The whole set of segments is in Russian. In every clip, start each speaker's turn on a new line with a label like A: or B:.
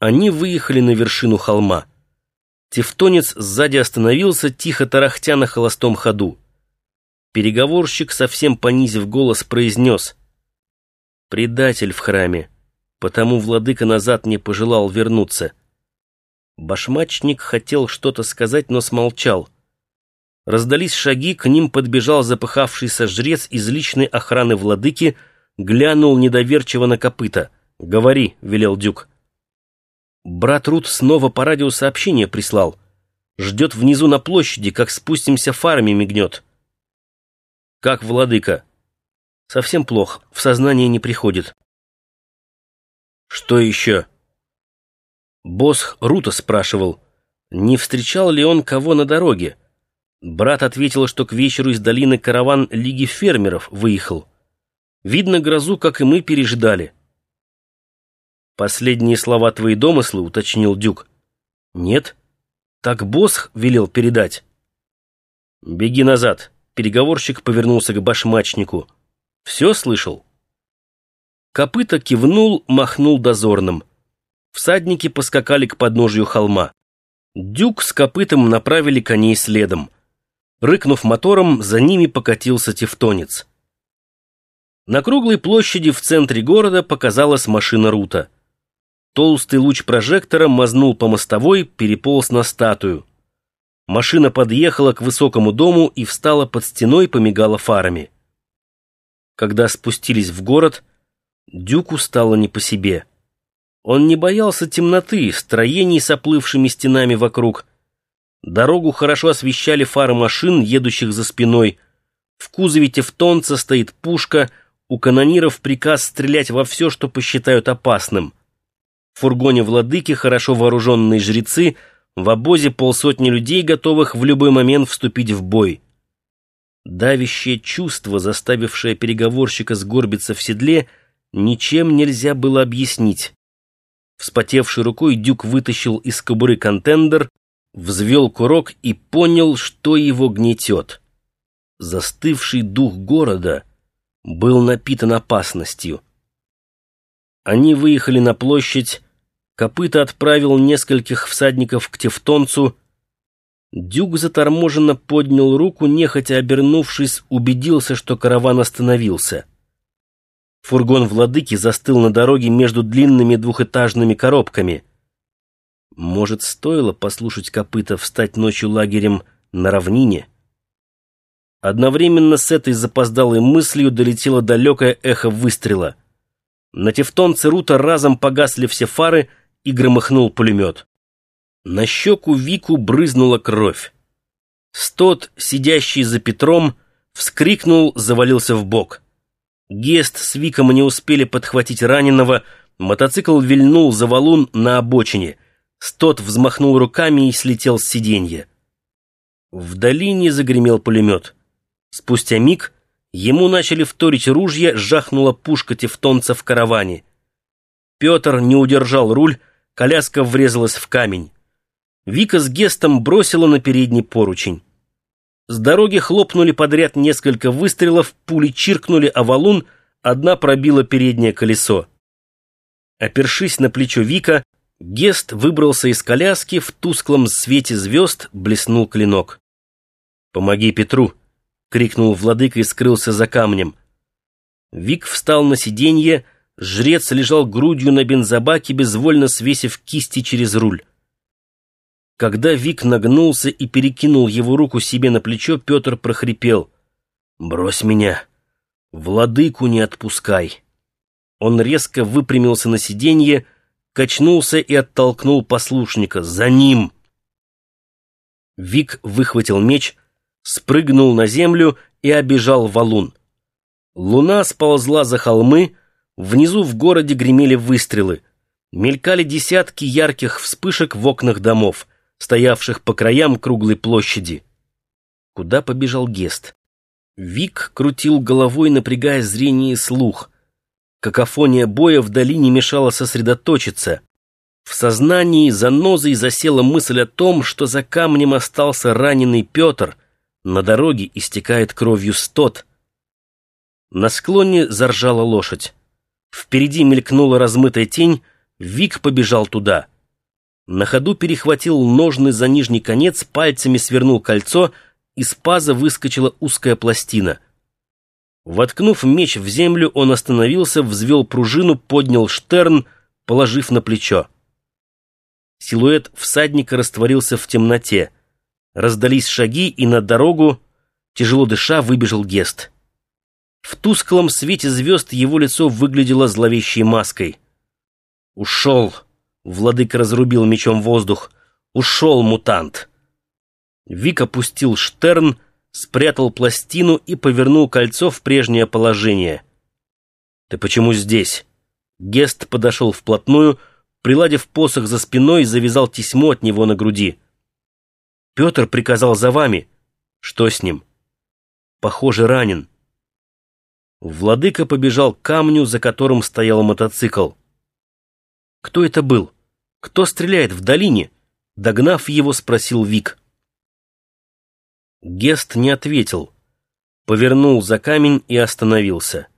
A: Они выехали на вершину холма. Тевтонец сзади остановился, тихо тарахтя на холостом ходу. Переговорщик, совсем понизив голос, произнес «Предатель в храме, потому владыка назад не пожелал вернуться». Башмачник хотел что-то сказать, но смолчал. Раздались шаги, к ним подбежал запыхавшийся жрец из личной охраны владыки, глянул недоверчиво на копыта. «Говори», — велел Дюк. Брат Рут снова по радио сообщение прислал. Ждет внизу на площади, как спустимся фарами мигнет. Как владыка? Совсем плохо, в сознание не приходит. Что еще? Босх Рута спрашивал, не встречал ли он кого на дороге. Брат ответил, что к вечеру из долины караван Лиги фермеров выехал. Видно, грозу, как и мы, переждали. «Последние слова твои домыслы», — уточнил Дюк. «Нет. Так Босх велел передать». «Беги назад», — переговорщик повернулся к башмачнику. «Все слышал?» Копыта кивнул, махнул дозорным. Всадники поскакали к подножию холма. Дюк с копытом направили коней следом. Рыкнув мотором, за ними покатился тевтонец. На круглой площади в центре города показалась машина Рута — Толстый луч прожектора мазнул по мостовой, переполз на статую. Машина подъехала к высокому дому и встала под стеной, помигала фарами. Когда спустились в город, Дюку стало не по себе. Он не боялся темноты, строений с оплывшими стенами вокруг. Дорогу хорошо освещали фары машин, едущих за спиной. В кузове тевтонца стоит пушка, у канониров приказ стрелять во все, что посчитают опасным — в фургоне владыки хорошо вооруженные жрецы, в обозе полсотни людей, готовых в любой момент вступить в бой. Давящее чувство, заставившее переговорщика сгорбиться в седле, ничем нельзя было объяснить. Вспотевшей рукой Дюк вытащил из кобуры контендер, взвел курок и понял, что его гнетет. Застывший дух города был напитан опасностью. Они выехали на площадь, Копыта отправил нескольких всадников к Тевтонцу. Дюк заторможенно поднял руку, нехотя обернувшись, убедился, что караван остановился. Фургон владыки застыл на дороге между длинными двухэтажными коробками. Может, стоило послушать копыта встать ночью лагерем на равнине? Одновременно с этой запоздалой мыслью долетело далекое эхо выстрела. На тевтонце Рута разом погасли все фары и громыхнул пулемет. На щеку Вику брызнула кровь. Стот, сидящий за Петром, вскрикнул, завалился в бок. Гест с Виком не успели подхватить раненого, мотоцикл вильнул за валун на обочине. Стот взмахнул руками и слетел с сиденья. В долине загремел пулемет. Спустя миг Ему начали вторить ружья, жахнула пушка тевтонца в караване. Петр не удержал руль, коляска врезалась в камень. Вика с Гестом бросила на передний поручень. С дороги хлопнули подряд несколько выстрелов, пули чиркнули о валун, одна пробила переднее колесо. Опершись на плечо Вика, Гест выбрался из коляски, в тусклом свете звезд блеснул клинок. «Помоги Петру!» — крикнул владыка и скрылся за камнем. Вик встал на сиденье, жрец лежал грудью на бензобаке, безвольно свесив кисти через руль. Когда Вик нагнулся и перекинул его руку себе на плечо, Петр прохрипел. «Брось меня! Владыку не отпускай!» Он резко выпрямился на сиденье, качнулся и оттолкнул послушника. «За ним!» Вик выхватил меч, спрыгнул на землю и обежал валун. Луна сползла за холмы, внизу в городе гремели выстрелы. Мелькали десятки ярких вспышек в окнах домов, стоявших по краям круглой площади. Куда побежал Гест? Вик крутил головой, напрягая зрение и слух. Какофония боя вдали не мешала сосредоточиться. В сознании занозой засела мысль о том, что за камнем остался раненый Петр, на дороге истекает кровью стот. На склоне заржала лошадь. Впереди мелькнула размытая тень, Вик побежал туда. На ходу перехватил ножны за нижний конец, пальцами свернул кольцо, из паза выскочила узкая пластина. Воткнув меч в землю, он остановился, взвел пружину, поднял штерн, положив на плечо. Силуэт всадника растворился в темноте. Раздались шаги, и на дорогу, тяжело дыша, выбежал Гест. В тусклом свете звезд его лицо выглядело зловещей маской. «Ушел!» — владыка разрубил мечом воздух. «Ушел, мутант!» Вик опустил штерн, спрятал пластину и повернул кольцо в прежнее положение. «Ты почему здесь?» Гест подошел вплотную, приладив посох за спиной, завязал тесьму от него на груди. «Петр приказал за вами. Что с ним?» «Похоже, ранен». Владыка побежал к камню, за которым стоял мотоцикл. «Кто это был? Кто стреляет в долине?» Догнав его, спросил Вик. Гест не ответил. Повернул за камень и остановился.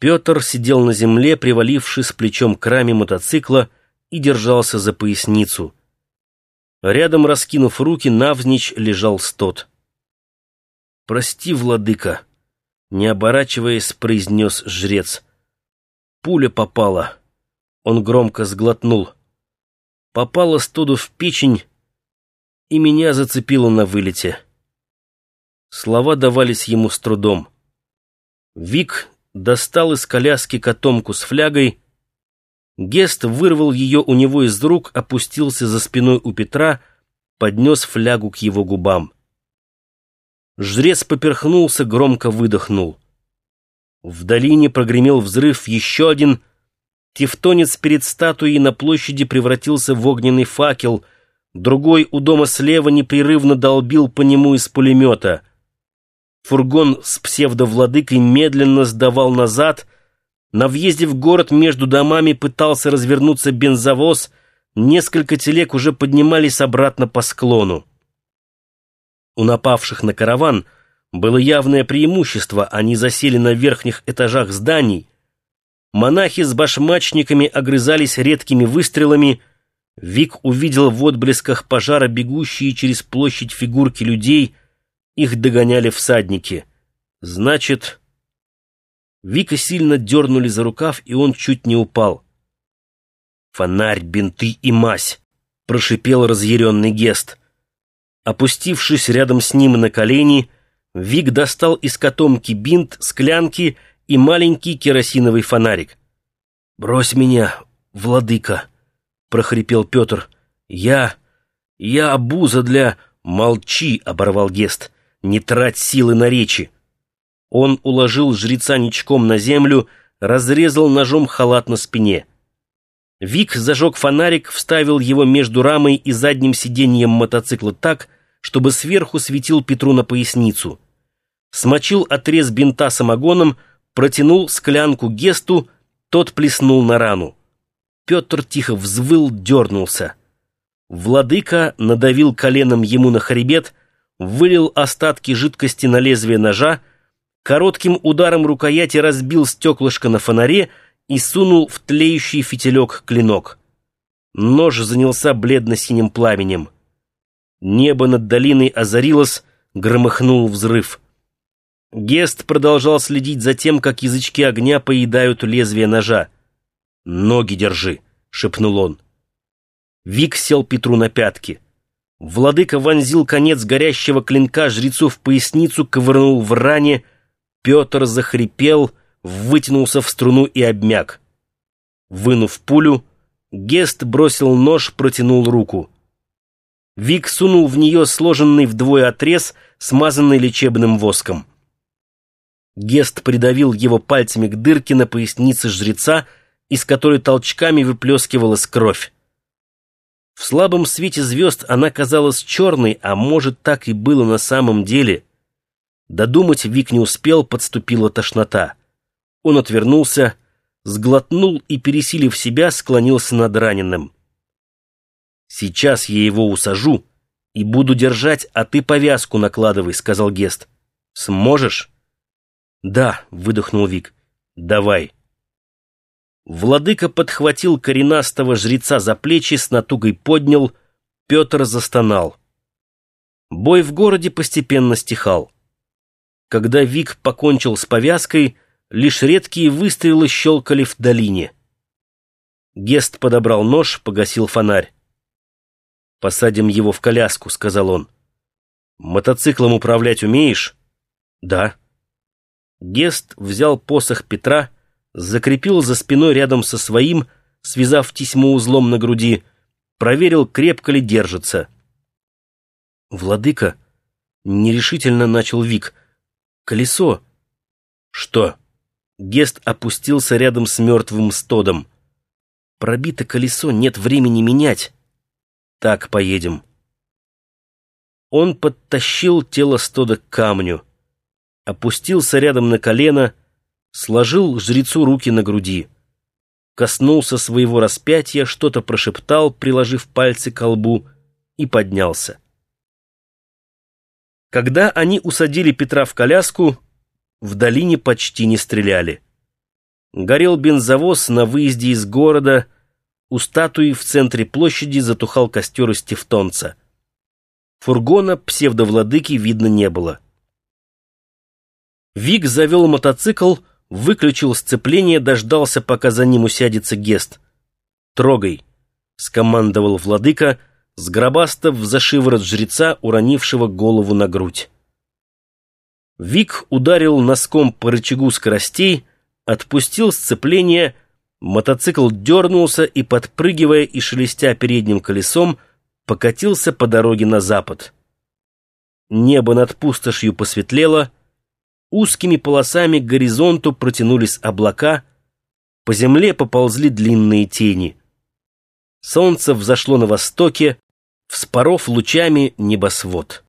A: Петр сидел на земле, привалившись плечом к раме мотоцикла и держался за поясницу. Рядом, раскинув руки, навзничь лежал стот. «Прости, владыка», — не оборачиваясь, произнес жрец. «Пуля попала». Он громко сглотнул. Попала стоду в печень, и меня зацепило на вылете. Слова давались ему с трудом. Вик достал из коляски котомку с флягой. Гест вырвал ее у него из рук, опустился за спиной у Петра, поднес флягу к его губам. Жрец поперхнулся, громко выдохнул. В долине прогремел взрыв еще один. Тевтонец перед статуей на площади превратился в огненный факел. Другой у дома слева непрерывно долбил по нему из пулемета. Фургон с псевдовладыкой медленно сдавал назад. На въезде в город между домами пытался развернуться бензовоз. Несколько телег уже поднимались обратно по склону. У напавших на караван было явное преимущество, они засели на верхних этажах зданий. Монахи с башмачниками огрызались редкими выстрелами. Вик увидел в отблесках пожара бегущие через площадь фигурки людей — их догоняли всадники. Значит... Вика сильно дернули за рукав, и он чуть не упал. «Фонарь, бинты и мазь!» — прошипел разъяренный Гест. Опустившись рядом с ним на колени, Вик достал из котомки бинт, склянки и маленький керосиновый фонарик. «Брось меня, владыка!» — прохрипел Петр. «Я... я обуза для...» «Молчи!» — оборвал Гест не трать силы на речи. Он уложил жреца ничком на землю, разрезал ножом халат на спине. Вик зажег фонарик, вставил его между рамой и задним сиденьем мотоцикла так, чтобы сверху светил Петру на поясницу. Смочил отрез бинта самогоном, протянул склянку Гесту, тот плеснул на рану. Петр тихо взвыл, дернулся. Владыка надавил коленом ему на хребет, вылил остатки жидкости на лезвие ножа, коротким ударом рукояти разбил стеклышко на фонаре и сунул в тлеющий фитилек клинок. Нож занялся бледно-синим пламенем. Небо над долиной озарилось, громыхнул взрыв. Гест продолжал следить за тем, как язычки огня поедают лезвие ножа. «Ноги держи», — шепнул он. Вик сел Петру на пятки. Владыка вонзил конец горящего клинка жрецу в поясницу, ковырнул в ране. Петр захрипел, вытянулся в струну и обмяк. Вынув пулю, Гест бросил нож, протянул руку. Вик сунул в нее сложенный вдвое отрез, смазанный лечебным воском. Гест придавил его пальцами к дырке на пояснице жреца, из которой толчками выплескивалась кровь. В слабом свете звезд она казалась черной, а может, так и было на самом деле. Додумать Вик не успел, подступила тошнота. Он отвернулся, сглотнул и, пересилив себя, склонился над раненым. «Сейчас я его усажу и буду держать, а ты повязку накладывай», — сказал Гест. «Сможешь?» «Да», — выдохнул Вик. «Давай». Владыка подхватил коренастого жреца за плечи, с натугой поднял, Петр застонал. Бой в городе постепенно стихал. Когда Вик покончил с повязкой, лишь редкие выстрелы щелкали в долине. Гест подобрал нож, погасил фонарь. «Посадим его в коляску», — сказал он. «Мотоциклом управлять умеешь?» «Да». Гест взял посох Петра, закрепил за спиной рядом со своим, связав тесьму узлом на груди, проверил, крепко ли держится. «Владыка», — нерешительно начал Вик, — «колесо». «Что?» Гест опустился рядом с мертвым стодом. «Пробито колесо, нет времени менять». «Так поедем». Он подтащил тело стода к камню, опустился рядом на колено, сложил жрецу руки на груди, коснулся своего распятия, что-то прошептал, приложив пальцы к лбу, и поднялся. Когда они усадили Петра в коляску, в долине почти не стреляли. Горел бензовоз на выезде из города, у статуи в центре площади затухал костер из тевтонца. Фургона псевдовладыки видно не было. Вик завел мотоцикл, выключил сцепление, дождался, пока за ним усядется Гест. «Трогай», — скомандовал владыка, сгробастав за шиворот жреца, уронившего голову на грудь. Вик ударил носком по рычагу скоростей, отпустил сцепление, мотоцикл дернулся и, подпрыгивая и шелестя передним колесом, покатился по дороге на запад. Небо над пустошью посветлело, узкими полосами к горизонту протянулись облака, по земле поползли длинные тени. Солнце взошло на востоке, вспоров лучами небосвод.